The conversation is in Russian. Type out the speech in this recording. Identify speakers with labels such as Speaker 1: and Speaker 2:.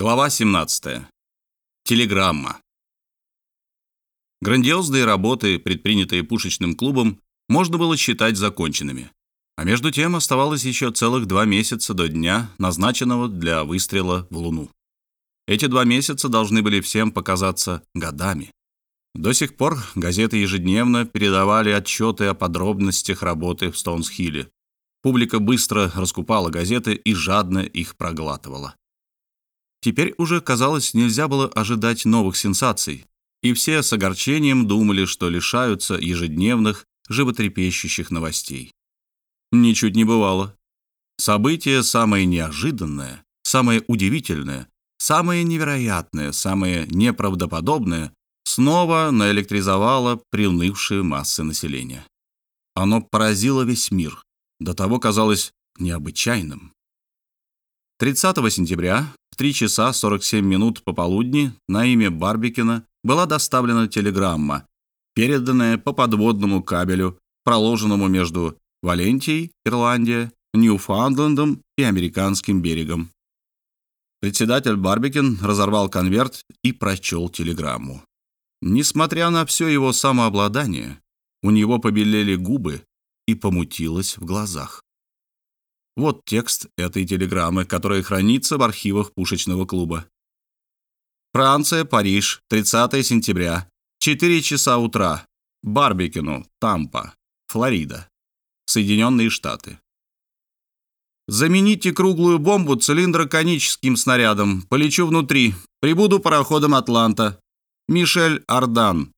Speaker 1: Глава 17. Телеграмма. Грандиозные работы, предпринятые пушечным клубом, можно было считать законченными. А между тем оставалось еще целых два месяца до дня, назначенного для выстрела в Луну. Эти два месяца должны были всем показаться годами. До сих пор газеты ежедневно передавали отчеты о подробностях работы в Стоунсхилле. Публика быстро раскупала газеты и жадно их проглатывала. Теперь уже, казалось, нельзя было ожидать новых сенсаций, и все с огорчением думали, что лишаются ежедневных, животрепещущих новостей. Ничуть не бывало. Событие самое неожиданное, самое удивительное, самое невероятное, самое неправдоподобное снова наэлектризовало приунывшие массы населения. Оно поразило весь мир, до того казалось необычайным. 30 сентября 3 часа 47 минут пополудни на имя Барбикина была доставлена телеграмма, переданная по подводному кабелю, проложенному между Валентией, Ирландия, Ньюфаундлендом и американским берегом. Председатель Барбикин разорвал конверт и прочел телеграмму. Несмотря на все его самообладание, у него побелели губы и помутилось в глазах. Вот текст этой телеграммы, которая хранится в архивах пушечного клуба. Франция, Париж, 30 сентября, 4 часа утра. Барбикину, Тампа, Флорида, Соединенные Штаты. Замените круглую бомбу цилиндроконическим снарядом. Полечу внутри. Прибуду пароходом «Атланта». Мишель Ардан.